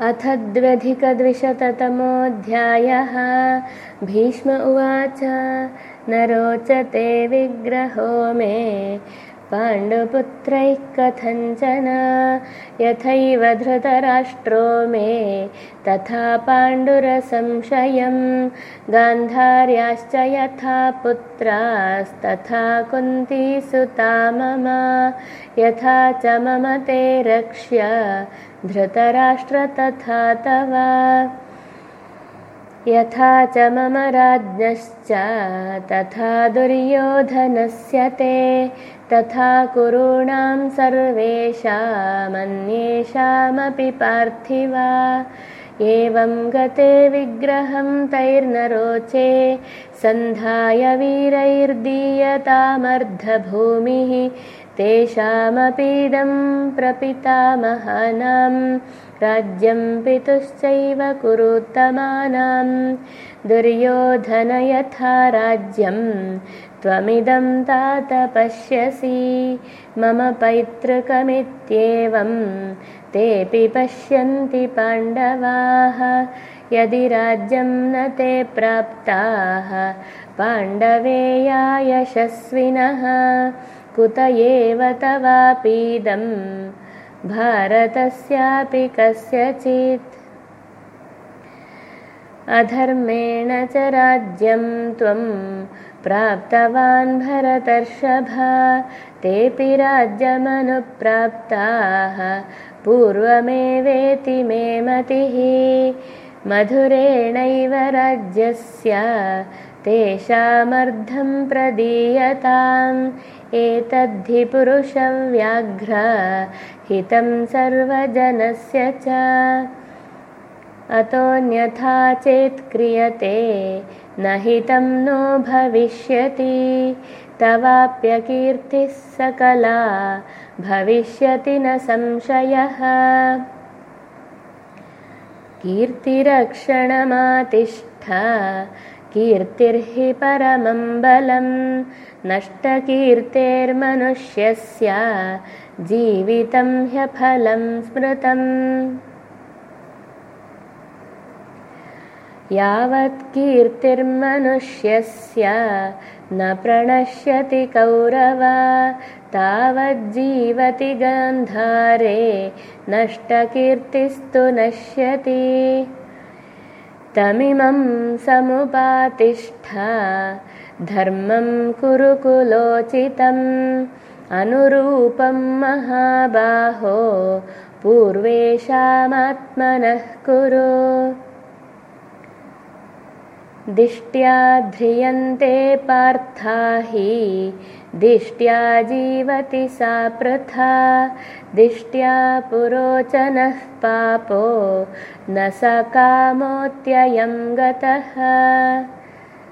अथ द्व्यधिकद्विशततमोऽध्यायः। भीष्म उवाच न रोचते विग्रहो मे पाण्डुपुत्रैः कथञ्चन यथैव धृतराष्ट्रो मे। तथा पाण्डुरसंशयं गान्धार्याश्च यथा पुत्रास्तथा कुन्तीसुता मम यथा च मम ते रक्ष्य। धृतराष्ट्र तथा तव यथा च मम राज्ञश्च तथा दुर्योधनस्य ते तथा कुरूणां सर्वेषामन्येषामपि पार्थिवा। एवं गते विग्रहं तैर्नरोचे सन्धाय वीरैर्दीयतामर्धभूमिः तेषामपीदं प्रपितामहानां राज्यं पितुश्चैव कुरुत्तमानां। दुर्योधन यथा राज्यं त्वमिदं तात पश्यसि। मम पैतृकमित्येवं तेऽपि पश्यन्ति पाण्डवाः। यदि राज्यं न ते प्राप्ताः पाण्डवेया यशस्विनः कुत एव तवापीदम्। भारतस्यापि कस्यचित्। अधर्मेण च राज्यं त्वं प्राप्तवान् भरतर्षभा। तेऽपि राज्यमनुप्राप्ताः। पूर्वमेवेति मे मतिः। मधुरेणैव राज्यस्य तेषामर्धं प्रदीयताम्। एतद्धि पुरुषव्याघ्र हितं सर्वजनस्य च। अतोऽन्यथा चेत् क्रियते न हितं नो भविष्यति। तवाप्यकीर्तिः सकला भविष्यति न संशयः। कीर्तिरक्षणमातिष्ठ कीर्तिर्हि परमं बलं नष्टकीर्तेर्मनुष्यस्य जीवितं ह्यफलं स्मृतम्। यावत् कीर्तिर्मनुष्यस्य न प्रणश्यति कौरवा तावज्जीवति गान्धारे नष्टकीर्तिस्तु नश्यति तमिमं समुपातिष्ठ। धर्मं कुरुकुलोचितम् अनुरूपं महाबाहो। पूर्वेषामात्मनः कुरु। दिष्ट्या ध्रियन्ते पार्था हि दिष्ट्या जीवति सा प्रथा दिष्ट्या पुरोचनः पापो न स कामोऽत्ययं गतः